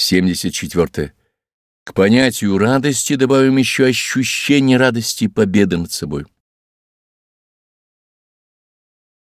74. К понятию радости добавим еще ощущение радости победы над собой.